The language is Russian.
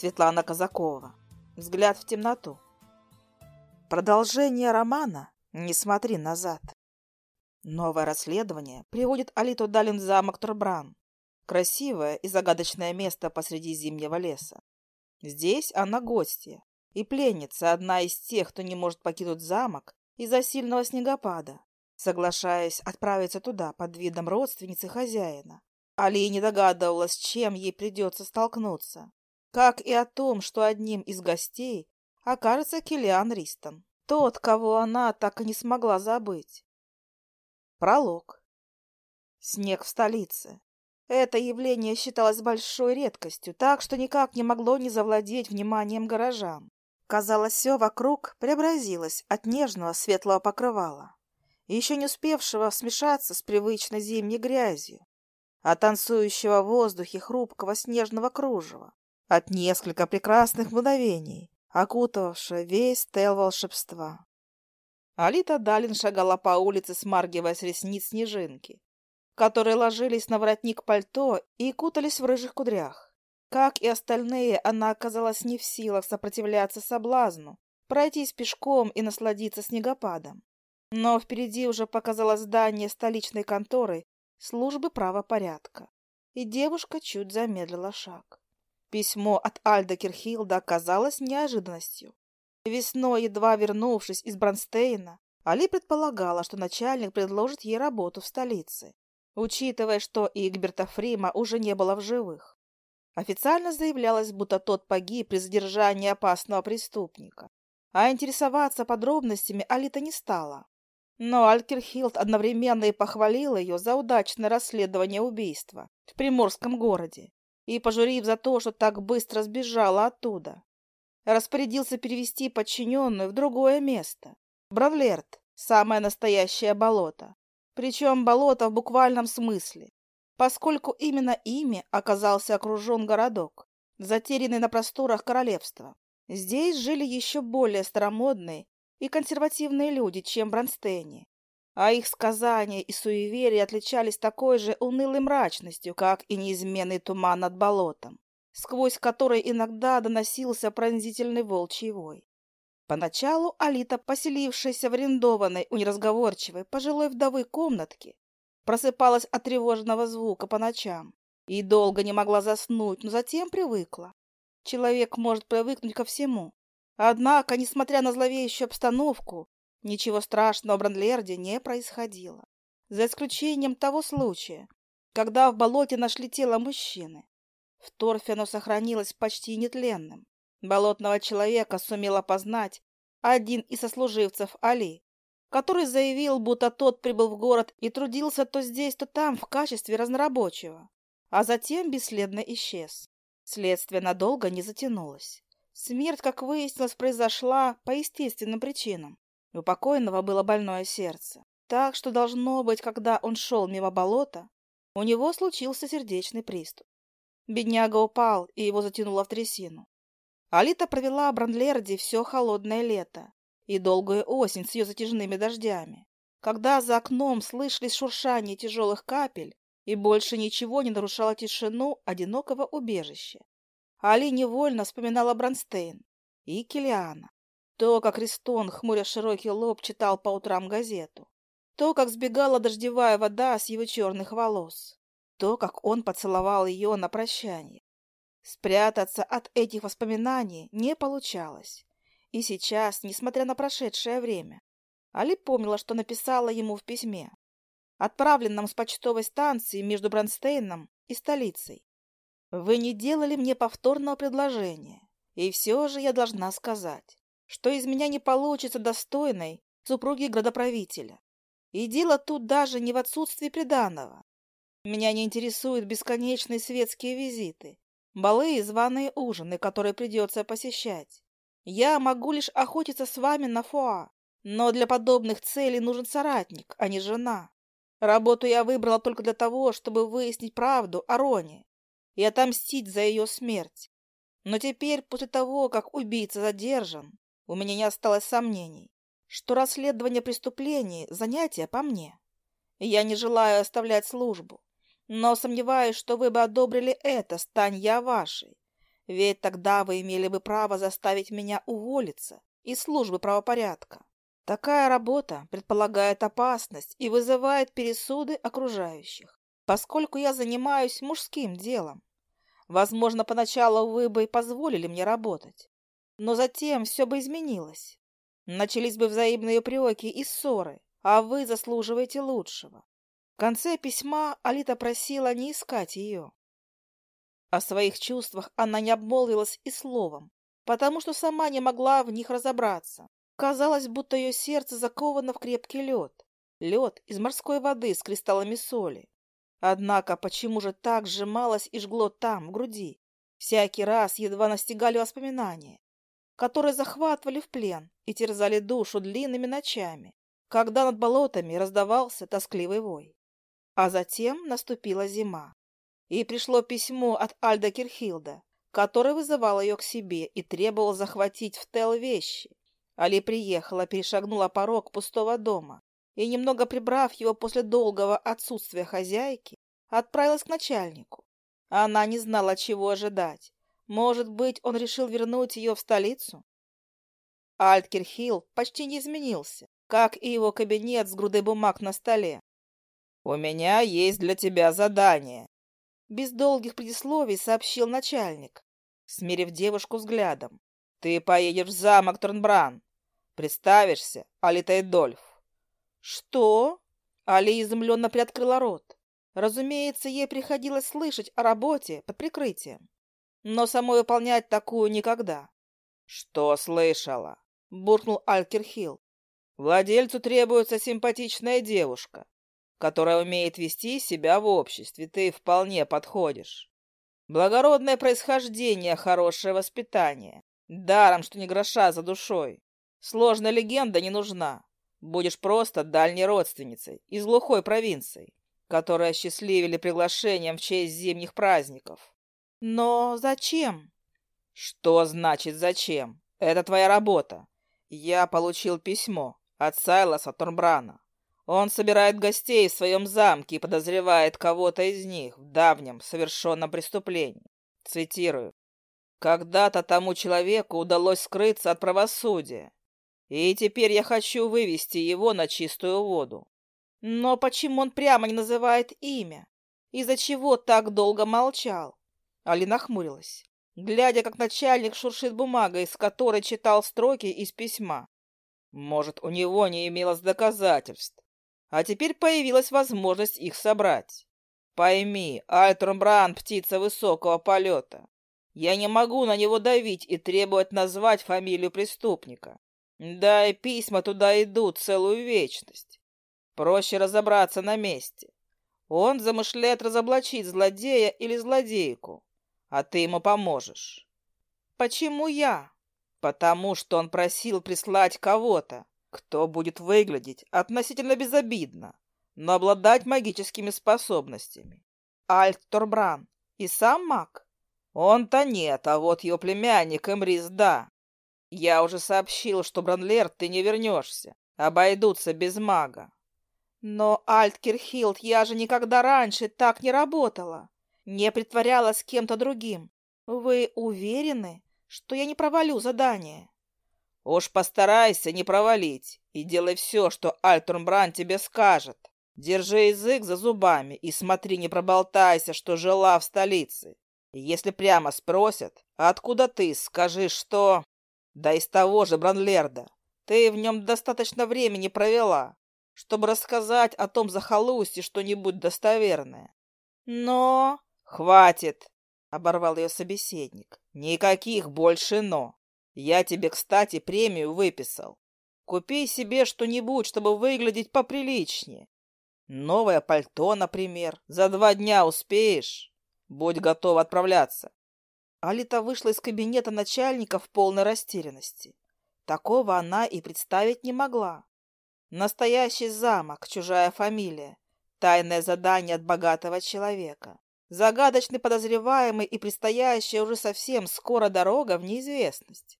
Светлана Казакова. Взгляд в темноту. Продолжение романа «Не смотри назад». Новое расследование приводит Алиту Далин в замок Турбран. Красивое и загадочное место посреди зимнего леса. Здесь она гостья и пленница, одна из тех, кто не может покинуть замок из-за сильного снегопада, соглашаясь отправиться туда под видом родственницы хозяина. Али не догадывалась, с чем ей придется столкнуться, как и о том, что одним из гостей окажется Киллиан Ристон, тот, кого она так и не смогла забыть. Пролог. Снег в столице. Это явление считалось большой редкостью, так что никак не могло не завладеть вниманием горожан. Казалось, все вокруг преобразилось от нежного светлого покрывала, еще не успевшего смешаться с привычной зимней грязью, от танцующего в воздухе хрупкого снежного кружева, от несколько прекрасных мгновений, окутавшего весь тел волшебства. Алита Далин шагала по улице, смаргивая с ресниц снежинки, которые ложились на воротник пальто и кутались в рыжих кудрях. Как и остальные, она оказалась не в силах сопротивляться соблазну, пройтись пешком и насладиться снегопадом. Но впереди уже показалось здание столичной конторы службы правопорядка, и девушка чуть замедлила шаг. Письмо от Альда Кирхилда оказалось неожиданностью. Весной, едва вернувшись из Бронстейна, Али предполагала, что начальник предложит ей работу в столице, учитывая, что Игберта Фрима уже не было в живых. Официально заявлялось, будто тот погиб при задержании опасного преступника. А интересоваться подробностями Алита не стала. Но Алькерхилд одновременно и похвалил ее за удачное расследование убийства в приморском городе и, пожурив за то, что так быстро сбежала оттуда, распорядился перевести подчиненную в другое место. Бравлерт – самое настоящее болото. Причем болото в буквальном смысле поскольку именно ими оказался окружен городок, затерянный на просторах королевства. Здесь жили еще более старомодные и консервативные люди, чем в Бронстейне, а их сказания и суеверия отличались такой же унылой мрачностью, как и неизменный туман над болотом, сквозь который иногда доносился пронзительный волчий вой. Поначалу Алита, поселившаяся в арендованной у неразговорчивой пожилой вдовы комнатке, Просыпалась от тревожного звука по ночам и долго не могла заснуть, но затем привыкла. Человек может привыкнуть ко всему. Однако, несмотря на зловещую обстановку, ничего страшного в Брандлерде не происходило. За исключением того случая, когда в болоте нашли тело мужчины. В торфе оно сохранилось почти нетленным. Болотного человека сумел опознать один из сослуживцев Али, который заявил, будто тот прибыл в город и трудился то здесь, то там в качестве разнорабочего, а затем бесследно исчез. Следствие надолго не затянулось. Смерть, как выяснилось, произошла по естественным причинам. У покойного было больное сердце. Так что, должно быть, когда он шел мимо болота, у него случился сердечный приступ. Бедняга упал, и его затянуло в трясину. Алита провела в Брандлерде все холодное лето, и долгую осень с ее затяжными дождями, когда за окном слышались шуршание тяжелых капель и больше ничего не нарушало тишину одинокого убежища. Али невольно вспоминала Бронстейн и Килиана. То, как Ристон, хмуря широкий лоб, читал по утрам газету. То, как сбегала дождевая вода с его черных волос. То, как он поцеловал ее на прощание. Спрятаться от этих воспоминаний не получалось. И сейчас, несмотря на прошедшее время, Али помнила, что написала ему в письме, отправленном с почтовой станции между Бронстейном и столицей. «Вы не делали мне повторного предложения, и все же я должна сказать, что из меня не получится достойной супруги градоправителя. И дело тут даже не в отсутствии приданого. Меня не интересуют бесконечные светские визиты, балы и званые ужины, которые придется посещать. Я могу лишь охотиться с вами на фоа, но для подобных целей нужен соратник, а не жена. Работу я выбрала только для того, чтобы выяснить правду о Роне и отомстить за ее смерть. Но теперь, после того, как убийца задержан, у меня не осталось сомнений, что расследование преступлений – занятие по мне. Я не желаю оставлять службу, но сомневаюсь, что вы бы одобрили это, стань я вашей. Ведь тогда вы имели бы право заставить меня уволиться из службы правопорядка. Такая работа предполагает опасность и вызывает пересуды окружающих, поскольку я занимаюсь мужским делом. Возможно, поначалу вы бы позволили мне работать, но затем все бы изменилось. Начались бы взаимные упреки и ссоры, а вы заслуживаете лучшего. В конце письма Алита просила не искать ее. О своих чувствах она не обмолвилась и словом, потому что сама не могла в них разобраться. Казалось, будто ее сердце заковано в крепкий лед. Лед из морской воды с кристаллами соли. Однако почему же так сжималось и жгло там, в груди? Всякий раз едва настигали воспоминания, которые захватывали в плен и терзали душу длинными ночами, когда над болотами раздавался тоскливый вой. А затем наступила зима и пришло письмо от Альда Кирхилда, который вызывал ее к себе и требовал захватить в Тел вещи. Али приехала, перешагнула порог пустого дома и, немного прибрав его после долгого отсутствия хозяйки, отправилась к начальнику. Она не знала, чего ожидать. Может быть, он решил вернуть ее в столицу? Альт Кирхилл почти не изменился, как и его кабинет с грудой бумаг на столе. «У меня есть для тебя задание», без долгих предисловий сообщил начальник, смирив девушку взглядом. «Ты поедешь в замок Торнбран. Представишься, Алита Эдольф». «Что?» Али изумленно приоткрыла рот. Разумеется, ей приходилось слышать о работе под прикрытием, но самой выполнять такую никогда. «Что слышала?» — буркнул Алькерхилл. «Владельцу требуется симпатичная девушка, которая умеет вести себя в обществе. Ты вполне подходишь. Благородное происхождение, хорошее воспитание. Даром, что не гроша за душой. Сложная легенда не нужна. Будешь просто дальней родственницей из глухой провинции, которая счастливили приглашением в честь зимних праздников. Но зачем? Что значит зачем? Это твоя работа. Я получил письмо от Сайлоса Торнбрана. Он собирает гостей в своем замке и подозревает кого-то из них в давнем совершенном преступлении. Цитирую. «Когда-то тому человеку удалось скрыться от правосудия, и теперь я хочу вывести его на чистую воду». Но почему он прямо не называет имя? Из-за чего так долго молчал? Алина хмурилась, глядя, как начальник шуршит бумагой, из которой читал строки из письма. Может, у него не имелось доказательств, а теперь появилась возможность их собрать. Пойми, Альтрумбран — птица высокого полета. Я не могу на него давить и требовать назвать фамилию преступника. Да и письма туда идут целую вечность. Проще разобраться на месте. Он замышляет разоблачить злодея или злодейку, а ты ему поможешь. Почему я? Потому что он просил прислать кого-то, кто будет выглядеть относительно безобидно, но обладать магическими способностями. Альт Торбран и сам маг? Он-то нет, а вот его племянник Эмрис да. Я уже сообщил, что Бранлер ты не вернешься. Обойдутся без мага. Но, Альт Кирхилд, я же никогда раньше так не работала. Не притворялась кем-то другим. Вы уверены, что я не провалю задание? Уж постарайся не провалить и делай все, что Альтурмбран тебе скажет. Держи язык за зубами и смотри, не проболтайся, что жила в столице. Если прямо спросят, откуда ты, скажи, что... Да из того же Бранлерда. Ты в нем достаточно времени провела, чтобы рассказать о том захолустье что-нибудь достоверное. Но... Хватит, оборвал ее собеседник. Никаких больше «но». Я тебе, кстати, премию выписал. Купи себе что-нибудь, чтобы выглядеть поприличнее. Новое пальто, например. За два дня успеешь? Будь готов отправляться. Алита вышла из кабинета начальника в полной растерянности. Такого она и представить не могла. Настоящий замок, чужая фамилия, тайное задание от богатого человека, загадочный подозреваемый и предстоящая уже совсем скоро дорога в неизвестность.